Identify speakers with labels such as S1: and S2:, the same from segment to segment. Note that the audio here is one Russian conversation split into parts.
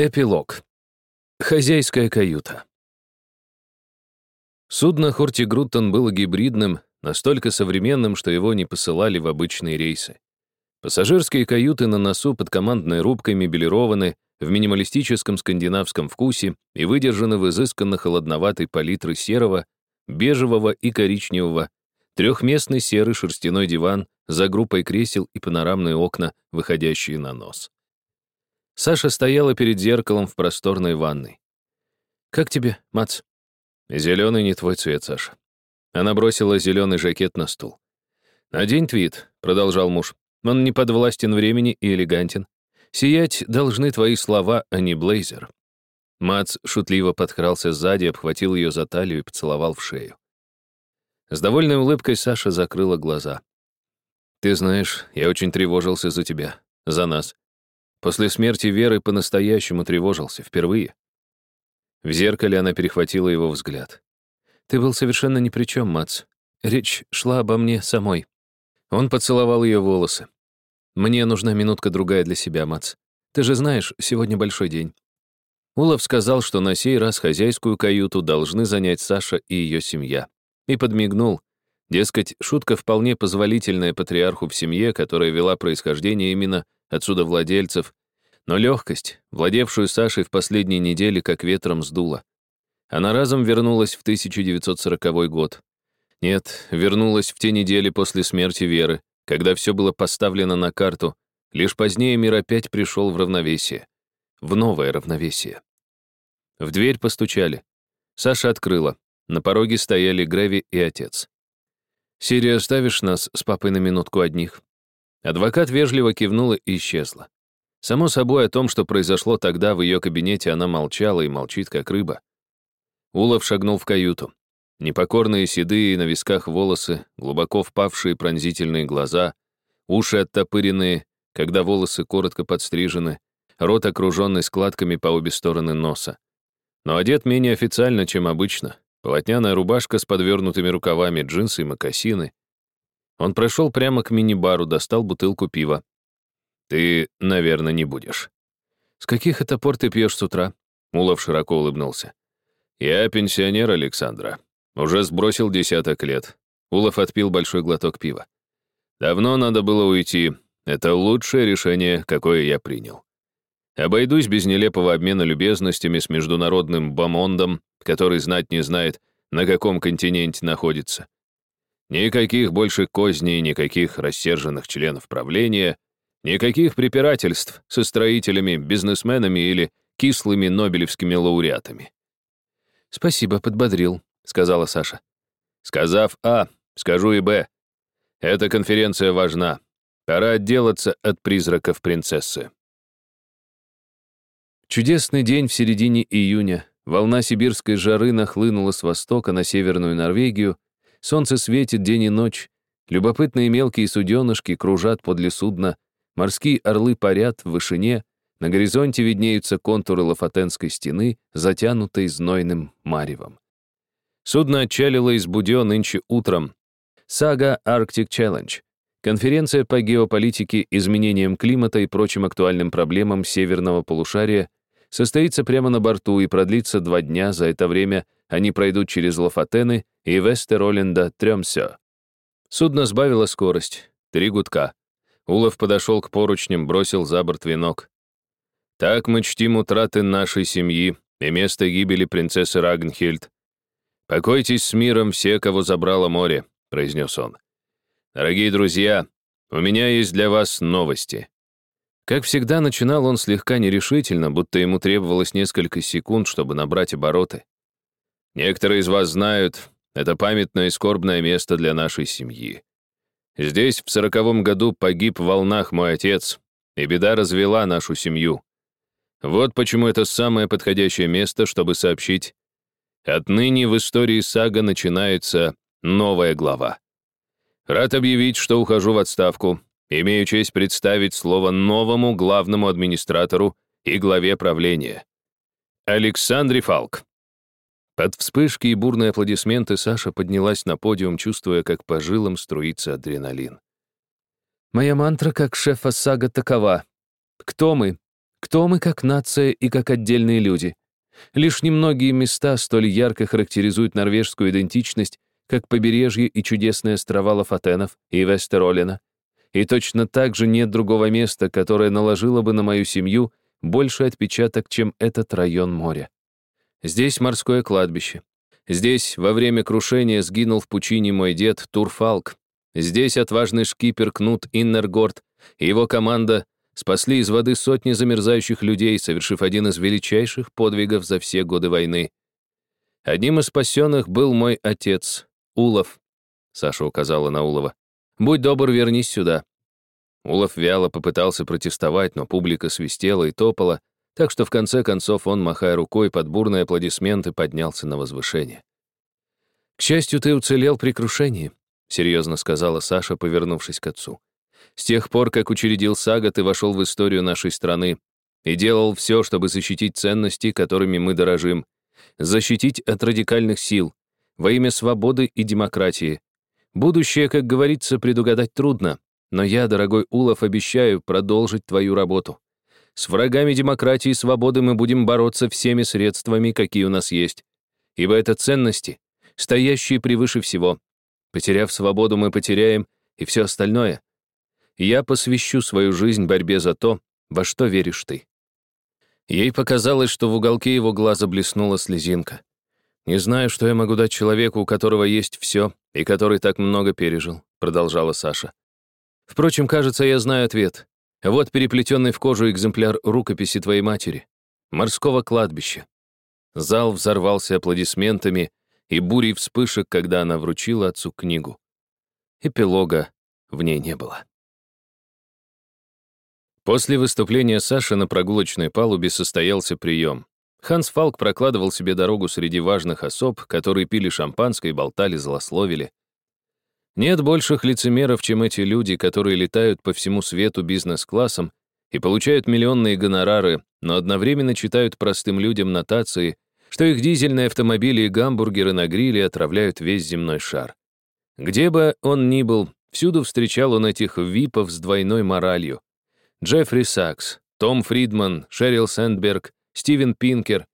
S1: Эпилог. Хозяйская каюта. Судно Хортигруттон было гибридным, настолько современным, что его не посылали в обычные рейсы. Пассажирские каюты на носу под командной рубкой мебелированы в минималистическом скандинавском вкусе и выдержаны в изысканно холодноватой палитры серого, бежевого и коричневого, трехместный серый шерстяной диван за группой кресел и панорамные окна, выходящие на нос. Саша стояла перед зеркалом в просторной ванной. «Как тебе, Мац?» «Зеленый не твой цвет, Саша». Она бросила зеленый жакет на стул. «Надень твит», — продолжал муж. «Он не подвластен времени и элегантен. Сиять должны твои слова, а не блейзер». Мац шутливо подкрался сзади, обхватил ее за талию и поцеловал в шею. С довольной улыбкой Саша закрыла глаза. «Ты знаешь, я очень тревожился за тебя, за нас. После смерти Веры по-настоящему тревожился, впервые. В зеркале она перехватила его взгляд. «Ты был совершенно ни при чем, Мац. Речь шла обо мне самой». Он поцеловал ее волосы. «Мне нужна минутка-другая для себя, Мац. Ты же знаешь, сегодня большой день». Улов сказал, что на сей раз хозяйскую каюту должны занять Саша и ее семья. И подмигнул. Дескать, шутка вполне позволительная патриарху в семье, которая вела происхождение именно отсюда владельцев, но легкость, владевшую Сашей в последние недели, как ветром сдула. Она разом вернулась в 1940 год. Нет, вернулась в те недели после смерти Веры, когда все было поставлено на карту, лишь позднее мир опять пришел в равновесие. В новое равновесие. В дверь постучали. Саша открыла. На пороге стояли Грэви и отец. «Сири, оставишь нас с папой на минутку одних?» Адвокат вежливо кивнула и исчезла. Само собой, о том, что произошло тогда в ее кабинете, она молчала и молчит, как рыба. Улов шагнул в каюту. Непокорные седые на висках волосы, глубоко впавшие пронзительные глаза, уши оттопыренные, когда волосы коротко подстрижены, рот окруженный складками по обе стороны носа. Но одет менее официально, чем обычно. Полотняная рубашка с подвернутыми рукавами, джинсы и мокасины. Он прошел прямо к мини-бару, достал бутылку пива. «Ты, наверное, не будешь». «С каких это пор ты пьешь с утра?» Улов широко улыбнулся. «Я пенсионер Александра. Уже сбросил десяток лет». Улов отпил большой глоток пива. «Давно надо было уйти. Это лучшее решение, какое я принял. Обойдусь без нелепого обмена любезностями с международным бомондом, который знать не знает, на каком континенте находится. Никаких больше козней, никаких рассерженных членов правления, никаких препирательств со строителями, бизнесменами или кислыми нобелевскими лауреатами.
S2: «Спасибо, подбодрил», — сказала Саша.
S1: Сказав А, скажу и Б. Эта конференция важна. Пора отделаться от призраков принцессы.
S2: Чудесный день в середине июня. Волна сибирской жары нахлынула с востока на северную Норвегию, Солнце светит день и ночь, любопытные мелкие суденышки кружат подле судна, морские орлы парят в вышине, на горизонте виднеются контуры Лафатенской стены, затянутой знойным маревом. Судно отчалило из Будё нынче утром. Сага Arctic Challenge. Конференция по геополитике, изменениям климата и прочим актуальным проблемам северного полушария состоится прямо на борту и продлится два дня. За это время они пройдут через Лофатены и Вестероленда Трёмсё. Судно сбавило скорость. Три гудка. Улов подошел к поручням, бросил за борт венок. «Так мы чтим утраты нашей семьи и место гибели принцессы Рагнхильд. Покойтесь с миром все, кого забрало море», — произнес он. «Дорогие друзья, у меня есть для вас новости». Как всегда, начинал он слегка нерешительно, будто ему требовалось несколько секунд, чтобы набрать обороты. Некоторые из вас знают, это памятное и скорбное место для нашей семьи. Здесь в сороковом году погиб в волнах мой отец, и беда развела нашу семью. Вот почему это самое подходящее место, чтобы сообщить. Отныне в истории сага начинается новая глава. Рад объявить, что ухожу в отставку. Имею честь представить слово новому главному администратору и главе правления. Александре Фалк. Под вспышки и бурные аплодисменты Саша поднялась на подиум, чувствуя, как по жилам струится адреналин. «Моя мантра как шефа сага такова. Кто мы? Кто мы как нация и как отдельные люди? Лишь немногие места столь ярко характеризуют норвежскую идентичность, как побережье и чудесные острова Лафатенов и Вестеролена. И точно так же нет другого места, которое наложило бы на мою семью больше отпечаток, чем этот район моря. Здесь морское кладбище. Здесь во время крушения сгинул в пучине мой дед Турфалк. Здесь отважный шкипер Кнут Иннергорд и его команда спасли из воды сотни замерзающих людей, совершив один из величайших подвигов за все годы войны. Одним из спасенных был мой отец, Улов. Саша указала на Улова. «Будь добр, вернись сюда». Улов вяло попытался протестовать, но публика свистела и топала, так что в конце концов он, махая рукой под бурные аплодисменты, поднялся на возвышение. «К счастью, ты уцелел при крушении», — серьезно сказала Саша, повернувшись к отцу. С тех пор, как учредил Сага, ты вошел в историю нашей страны и делал все, чтобы защитить ценности, которыми мы дорожим, защитить от радикальных сил, во имя свободы и демократии. Будущее, как говорится, предугадать трудно, но я, дорогой Улов, обещаю продолжить твою работу. С врагами демократии и свободы мы будем бороться всеми средствами, какие у нас есть. Ибо это ценности, стоящие превыше всего. Потеряв свободу, мы потеряем и все остальное. Я посвящу свою жизнь борьбе за то, во что веришь ты». Ей показалось, что в уголке его глаза блеснула слезинка. «Не знаю, что я могу дать человеку, у которого есть все, и который так много пережил», — продолжала Саша. «Впрочем, кажется, я знаю ответ. Вот переплетенный в кожу экземпляр рукописи твоей матери. Морского кладбища». Зал взорвался аплодисментами и бурей вспышек, когда она вручила отцу книгу. Эпилога в ней не было. После выступления Саши на прогулочной палубе состоялся прием. Ханс Фалк прокладывал себе дорогу среди важных особ, которые пили шампанское и болтали, злословили. Нет больших лицемеров, чем эти люди, которые летают по всему свету бизнес-классом и получают миллионные гонорары, но одновременно читают простым людям нотации, что их дизельные автомобили и гамбургеры на гриле отравляют весь земной шар. Где бы он ни был, всюду встречал он этих випов с двойной моралью. Джеффри Сакс, Том Фридман, Шерил Сэндберг, Стивен Пинкер.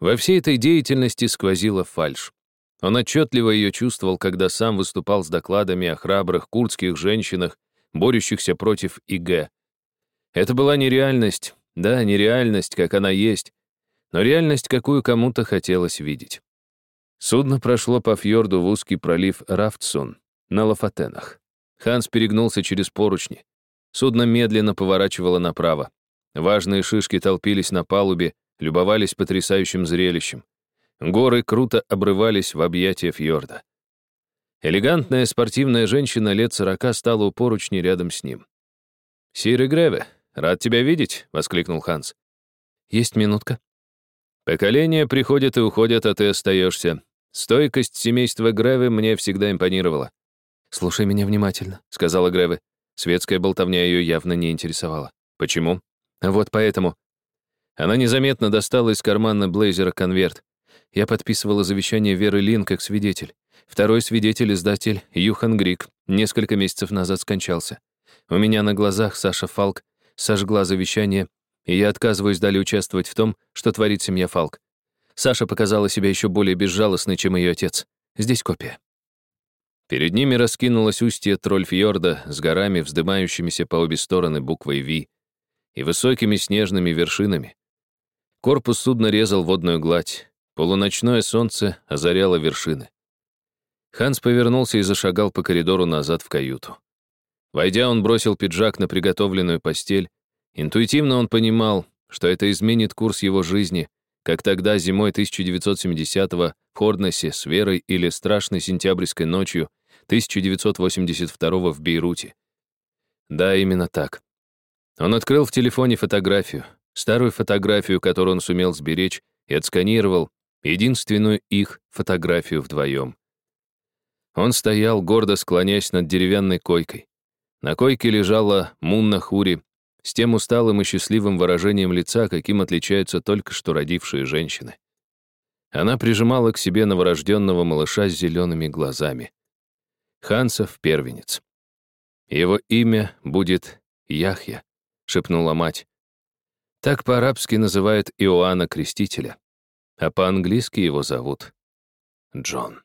S2: Во всей этой деятельности сквозила фальшь. Он отчетливо ее чувствовал, когда сам выступал с докладами о храбрых курдских женщинах, борющихся против ИГ. Это была нереальность, да, нереальность, как она есть, но реальность, какую кому-то хотелось видеть. Судно прошло по фьорду в узкий пролив Рафтсун на Лафатенах. Ханс перегнулся через поручни. Судно медленно поворачивало направо. Важные шишки толпились на палубе, любовались потрясающим зрелищем. Горы круто обрывались в объятия фьорда. Элегантная спортивная женщина лет сорока стала у поручни рядом с ним. «Сир Греве, рад тебя видеть!» — воскликнул Ханс. «Есть минутка». «Поколения приходят и уходят, а ты остаешься. Стойкость семейства Греве мне всегда импонировала». «Слушай меня внимательно», — сказала Греве. Светская болтовня ее явно не интересовала. Почему? Вот поэтому. Она незаметно достала из кармана блейзера конверт. Я подписывала завещание Веры Лин как свидетель. Второй свидетель-издатель, Юхан Грик, несколько месяцев назад скончался. У меня на глазах Саша Фалк сожгла завещание, и я отказываюсь далее участвовать в том, что творит семья Фалк. Саша показала себя еще более безжалостной, чем ее отец. Здесь копия. Перед ними раскинулось устье Трольфьорда с горами, вздымающимися по обе стороны буквой «Ви» и высокими снежными вершинами. Корпус судна резал водную гладь. Полуночное солнце озаряло вершины. Ханс повернулся и зашагал по коридору назад в каюту. Войдя, он бросил пиджак на приготовленную постель. Интуитивно он понимал, что это изменит курс его жизни, как тогда зимой 1970-го в Хорнесе с Верой или страшной сентябрьской ночью 1982 в Бейруте. Да, именно так. Он открыл в телефоне фотографию, старую фотографию, которую он сумел сберечь, и отсканировал единственную их фотографию вдвоем. Он стоял, гордо склоняясь над деревянной койкой. На койке лежала Мунна Хури с тем усталым и счастливым выражением лица, каким отличаются только что родившие женщины. Она прижимала к себе новорожденного малыша с зелеными глазами. Хансов первенец. Его имя будет Яхья, шепнула мать.
S1: Так по-арабски называют Иоанна Крестителя, а по-английски его зовут Джон.